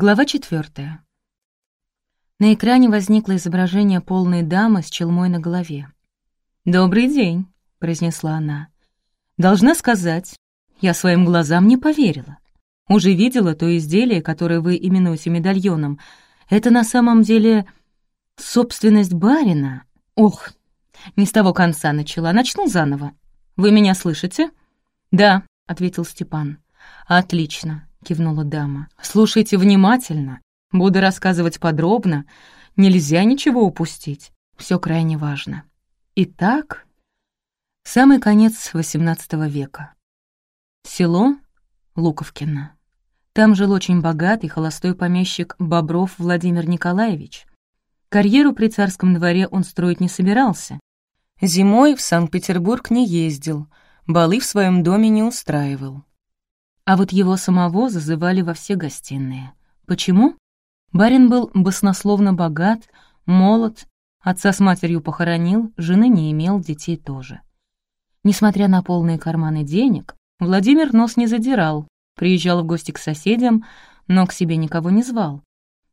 Глава четвертая. На экране возникло изображение полной дамы с челмой на голове. «Добрый день», — произнесла она. «Должна сказать, я своим глазам не поверила. Уже видела то изделие, которое вы именуете медальоном. Это на самом деле собственность барина. Ох, не с того конца начала, начну заново. Вы меня слышите?» «Да», — ответил Степан. «Отлично. — кивнула дама. «Слушайте внимательно. Буду рассказывать подробно. Нельзя ничего упустить. Все крайне важно. Итак, самый конец XVIII века. Село Луковкино. Там жил очень богатый холостой помещик Бобров Владимир Николаевич. Карьеру при царском дворе он строить не собирался. Зимой в Санкт-Петербург не ездил, балы в своем доме не устраивал. А вот его самого зазывали во все гостиные. Почему? Барин был баснословно богат, молод, отца с матерью похоронил, жены не имел, детей тоже. Несмотря на полные карманы денег, Владимир нос не задирал, приезжал в гости к соседям, но к себе никого не звал.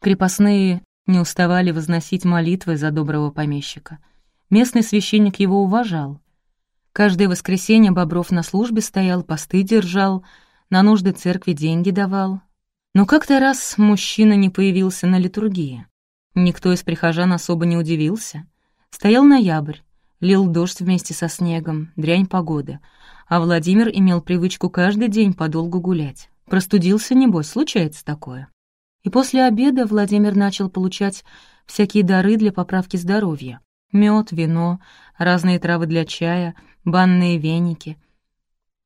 Крепостные не уставали возносить молитвы за доброго помещика. Местный священник его уважал. Каждое воскресенье Бобров на службе стоял, посты держал — на нужды церкви деньги давал. Но как-то раз мужчина не появился на литургии. Никто из прихожан особо не удивился. Стоял ноябрь, лил дождь вместе со снегом, дрянь погоды, а Владимир имел привычку каждый день подолгу гулять. Простудился, небось, случается такое. И после обеда Владимир начал получать всякие дары для поправки здоровья. Мед, вино, разные травы для чая, банные веники —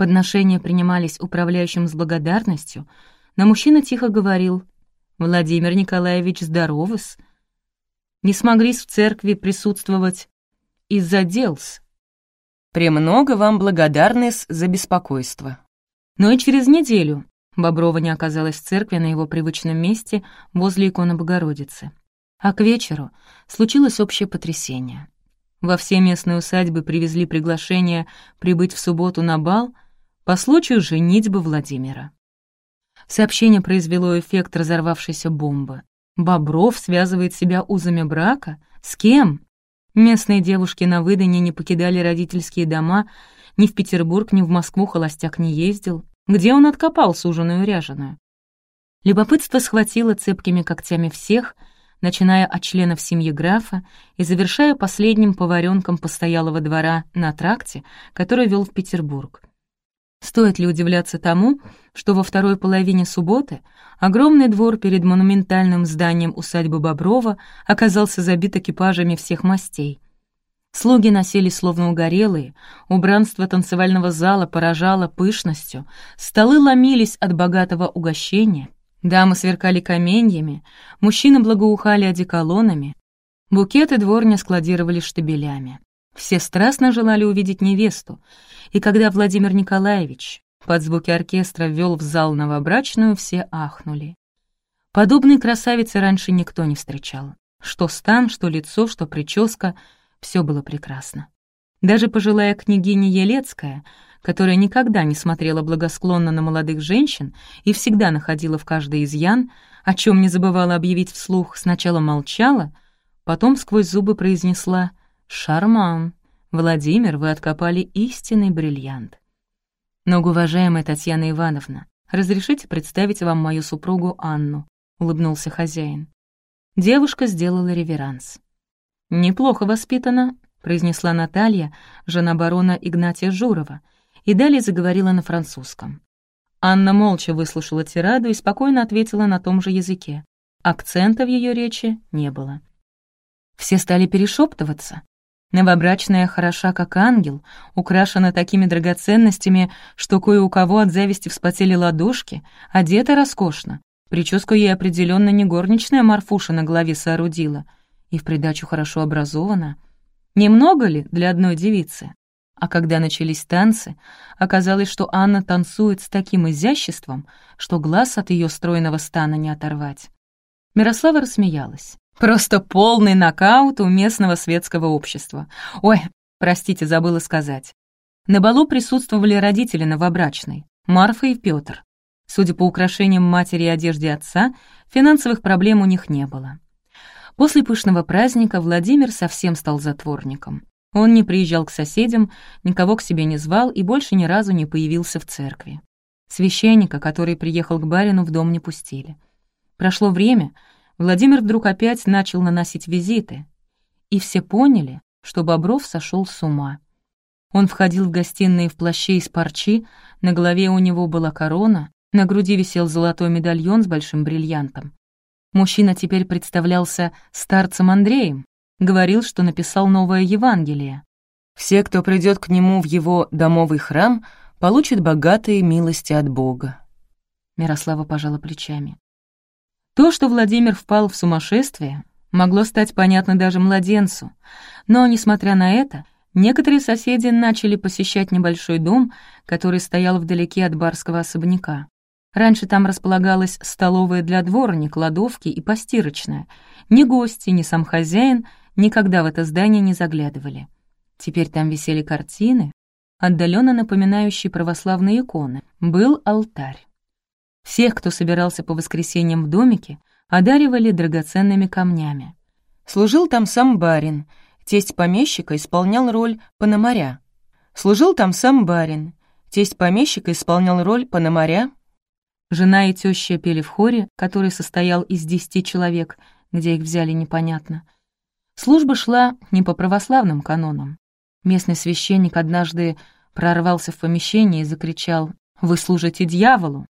Подношения принимались управляющим с благодарностью, но мужчина тихо говорил «Владимир Николаевич здоровыс». Не смогли в церкви присутствовать из-за делс. «Премного вам благодарность за беспокойство». Но и через неделю Боброва не оказалась в церкви на его привычном месте возле иконы Богородицы. А к вечеру случилось общее потрясение. Во все местные усадьбы привезли приглашение прибыть в субботу на бал — по случаю женитьбы Владимира. Сообщение произвело эффект разорвавшейся бомбы. Бобров связывает себя узами брака? С кем? Местные девушки на выдане не покидали родительские дома, ни в Петербург, ни в Москву холостяк не ездил. Где он откопал суженую ряженую? Любопытство схватило цепкими когтями всех, начиная от членов семьи графа и завершая последним поваренком постоялого двора на тракте, который вел в Петербург. Стоит ли удивляться тому, что во второй половине субботы огромный двор перед монументальным зданием усадьбы Боброва оказался забит экипажами всех мастей. Слуги носили словно угорелые, убранство танцевального зала поражало пышностью, столы ломились от богатого угощения, дамы сверкали каменьями, мужчины благоухали одеколонами, букеты дворня складировали штабелями. Все страстно желали увидеть невесту, и когда Владимир Николаевич под звуки оркестра ввел в зал новобрачную, все ахнули. Подобной красавицы раньше никто не встречал. Что стан, что лицо, что прическа — все было прекрасно. Даже пожилая княгиня Елецкая, которая никогда не смотрела благосклонно на молодых женщин и всегда находила в каждой изъян, о чем не забывала объявить вслух, сначала молчала, потом сквозь зубы произнесла «Шарман». Владимир, вы откопали истинный бриллиант. Многоуважаемая Татьяна Ивановна, разрешите представить вам мою супругу Анну, улыбнулся хозяин. Девушка сделала реверанс. «Неплохо воспитана», — произнесла Наталья, жена барона Игнатия Журова, и далее заговорила на французском. Анна молча выслушала тираду и спокойно ответила на том же языке. Акцента в ее речи не было. Все стали перешептываться. Новобрачная хороша как ангел, украшена такими драгоценностями, что кое у кого от зависти вспотели ладошки, одета роскошно. Прическу ей определенно не горничная Марфуша на голове соорудила, и в придачу хорошо образована. Немного ли для одной девицы? А когда начались танцы, оказалось, что Анна танцует с таким изяществом, что глаз от ее стройного стана не оторвать. Мирослава рассмеялась. Просто полный нокаут у местного светского общества. Ой, простите, забыла сказать. На балу присутствовали родители новобрачной, Марфа и Пётр. Судя по украшениям матери и одежде отца, финансовых проблем у них не было. После пышного праздника Владимир совсем стал затворником. Он не приезжал к соседям, никого к себе не звал и больше ни разу не появился в церкви. Священника, который приехал к барину, в дом не пустили. Прошло время, Владимир вдруг опять начал наносить визиты, и все поняли, что Бобров сошел с ума. Он входил в гостиные в плаще из парчи, на голове у него была корона, на груди висел золотой медальон с большим бриллиантом. Мужчина теперь представлялся старцем Андреем, говорил, что написал новое Евангелие. Все, кто придет к нему в его домовый храм, получат богатые милости от Бога. Мирослава пожала плечами. То, что Владимир впал в сумасшествие, могло стать понятно даже младенцу, но, несмотря на это, некоторые соседи начали посещать небольшой дом, который стоял вдалеке от барского особняка. Раньше там располагалась столовая для дворни, кладовки и постирочная. Ни гости, ни сам хозяин никогда в это здание не заглядывали. Теперь там висели картины, отдаленно напоминающие православные иконы. Был алтарь. Всех, кто собирался по воскресеньям в домике, одаривали драгоценными камнями. Служил там сам барин, тесть помещика исполнял роль пономаря. Служил там сам барин, тесть помещика исполнял роль пономаря. Жена и теща пели в хоре, который состоял из десяти человек, где их взяли непонятно — Служба шла не по православным канонам. Местный священник однажды прорвался в помещение и закричал «Вы служите дьяволу!».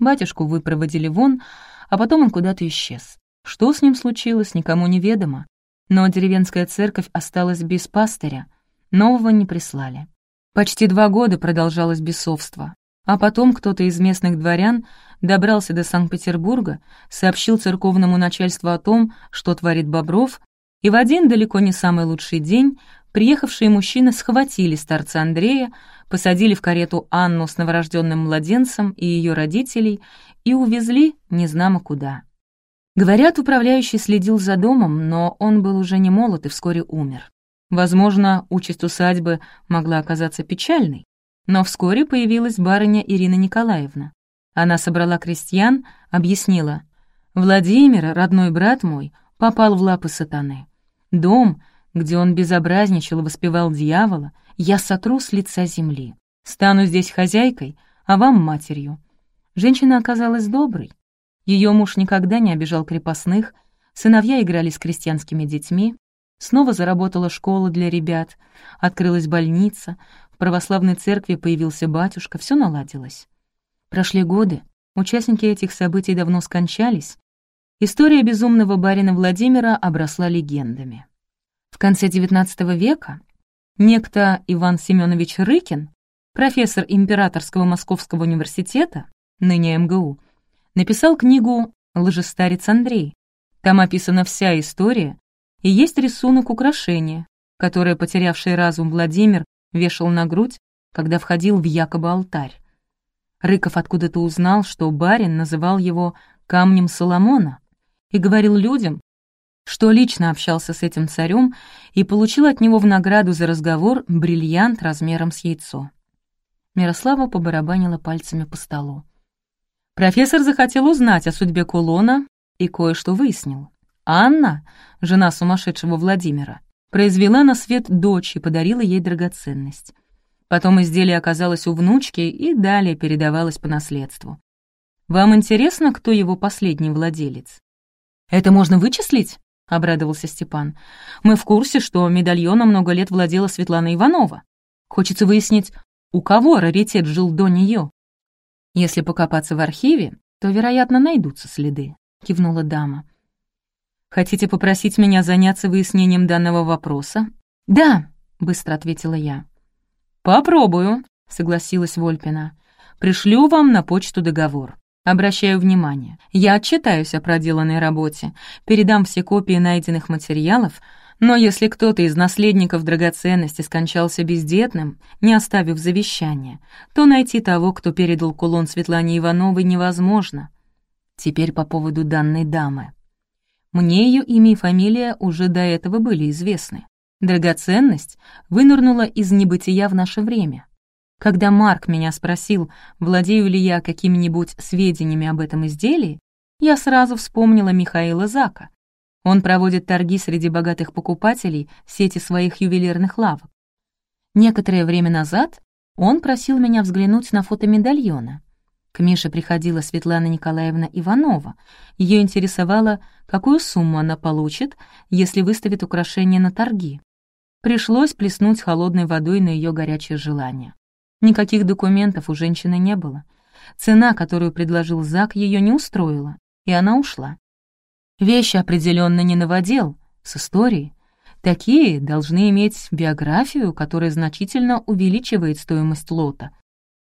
Батюшку выпроводили вон, а потом он куда-то исчез. Что с ним случилось, никому не ведомо. Но деревенская церковь осталась без пастыря, нового не прислали. Почти два года продолжалось бесовство, а потом кто-то из местных дворян добрался до Санкт-Петербурга, сообщил церковному начальству о том, что творит Бобров, и в один далеко не самый лучший день приехавшие мужчины схватили старца Андрея, посадили в карету Анну с новорожденным младенцем и ее родителей и увезли незнамо куда. Говорят, управляющий следил за домом, но он был уже не молод и вскоре умер. Возможно, участь усадьбы могла оказаться печальной, но вскоре появилась барыня Ирина Николаевна. Она собрала крестьян, объяснила, «Владимир, родной брат мой, попал в лапы сатаны. Дом, где он безобразничал и воспевал дьявола, я сотру с лица земли. Стану здесь хозяйкой, а вам матерью. Женщина оказалась доброй. Ее муж никогда не обижал крепостных, сыновья играли с крестьянскими детьми, снова заработала школа для ребят, открылась больница, в православной церкви появился батюшка, все наладилось. Прошли годы, участники этих событий давно скончались, История безумного барина Владимира обросла легендами. В конце XIX века некто Иван Семенович Рыкин, профессор Императорского Московского университета, ныне МГУ, написал книгу «Лжестарец Андрей». Там описана вся история, и есть рисунок украшения, которое потерявший разум Владимир вешал на грудь, когда входил в якобы алтарь. Рыков откуда-то узнал, что барин называл его «камнем Соломона», и говорил людям, что лично общался с этим царем и получил от него в награду за разговор бриллиант размером с яйцо. Мирослава побарабанила пальцами по столу. Профессор захотел узнать о судьбе кулона и кое-что выяснил. Анна, жена сумасшедшего Владимира, произвела на свет дочь и подарила ей драгоценность. Потом изделие оказалось у внучки и далее передавалось по наследству. Вам интересно, кто его последний владелец? «Это можно вычислить?» — обрадовался Степан. «Мы в курсе, что медальоном много лет владела Светлана Иванова. Хочется выяснить, у кого раритет жил до нее. Если покопаться в архиве, то, вероятно, найдутся следы», — кивнула дама. «Хотите попросить меня заняться выяснением данного вопроса?» «Да», — быстро ответила я. «Попробую», — согласилась Вольпина. «Пришлю вам на почту договор. Обращаю внимание, я отчитаюсь о проделанной работе, передам все копии найденных материалов, но если кто-то из наследников драгоценности скончался бездетным, не оставив завещания, то найти того, кто передал кулон Светлане Ивановой, невозможно. Теперь по поводу данной дамы. Мне ее имя и фамилия уже до этого были известны. Драгоценность вынырнула из небытия в наше время. Когда Марк меня спросил, владею ли я какими-нибудь сведениями об этом изделии, я сразу вспомнила Михаила Зака. Он проводит торги среди богатых покупателей в сети своих ювелирных лавок. Некоторое время назад он просил меня взглянуть на фото медальона. К Мише приходила Светлана Николаевна Иванова. Ее интересовало, какую сумму она получит, если выставит украшение на торги. Пришлось плеснуть холодной водой на ее горячее желание. Никаких документов у женщины не было. Цена, которую предложил Зак, ее не устроила, и она ушла. Вещи определенно не наводил, с историей. Такие должны иметь биографию, которая значительно увеличивает стоимость лота.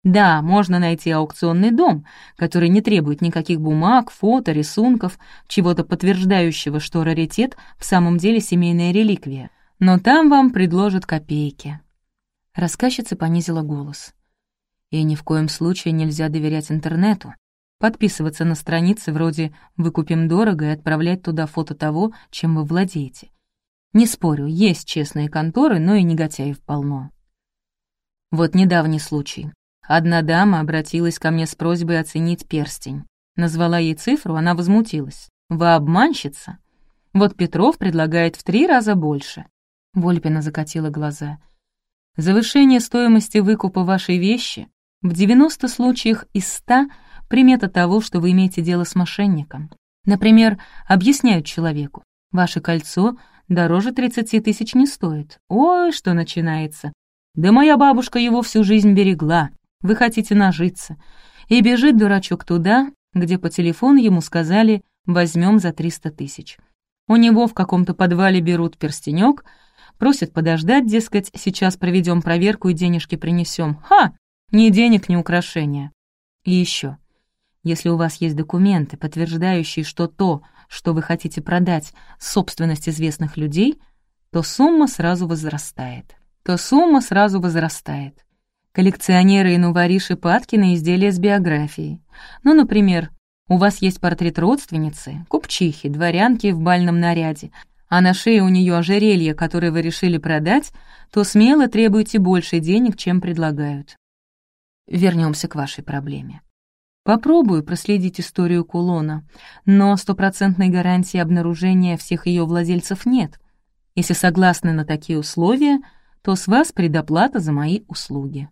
Да, можно найти аукционный дом, который не требует никаких бумаг, фото, рисунков, чего-то подтверждающего, что раритет в самом деле семейная реликвия. Но там вам предложат копейки. Рассказчица понизила голос. И ни в коем случае нельзя доверять интернету. Подписываться на страницы вроде «Выкупим дорого» и отправлять туда фото того, чем вы владеете. Не спорю, есть честные конторы, но и негодяев полно. Вот недавний случай. Одна дама обратилась ко мне с просьбой оценить перстень. Назвала ей цифру, она возмутилась. «Вы обманщица?» Вот Петров предлагает в три раза больше. Вольпина закатила глаза. Завышение стоимости выкупа вашей вещи в 90 случаях из 100 примета того, что вы имеете дело с мошенником. Например, объясняют человеку, ваше кольцо дороже 30 тысяч не стоит. Ой, что начинается. Да моя бабушка его всю жизнь берегла. Вы хотите нажиться. И бежит дурачок туда, где по телефону ему сказали «возьмем за 300 тысяч». У него в каком-то подвале берут перстенек — Просит подождать, дескать, сейчас проведем проверку и денежки принесем. Ха! Ни денег, ни украшения. И еще. Если у вас есть документы, подтверждающие, что то, что вы хотите продать, собственность известных людей, то сумма сразу возрастает. То сумма сразу возрастает. Коллекционеры и нувориши падки на изделия с биографией. Ну, например, у вас есть портрет родственницы, купчихи, дворянки в бальном наряде, а на шее у нее ожерелье, которое вы решили продать, то смело требуйте больше денег, чем предлагают. Вернемся к вашей проблеме. Попробую проследить историю кулона, но стопроцентной гарантии обнаружения всех ее владельцев нет. Если согласны на такие условия, то с вас предоплата за мои услуги.